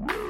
you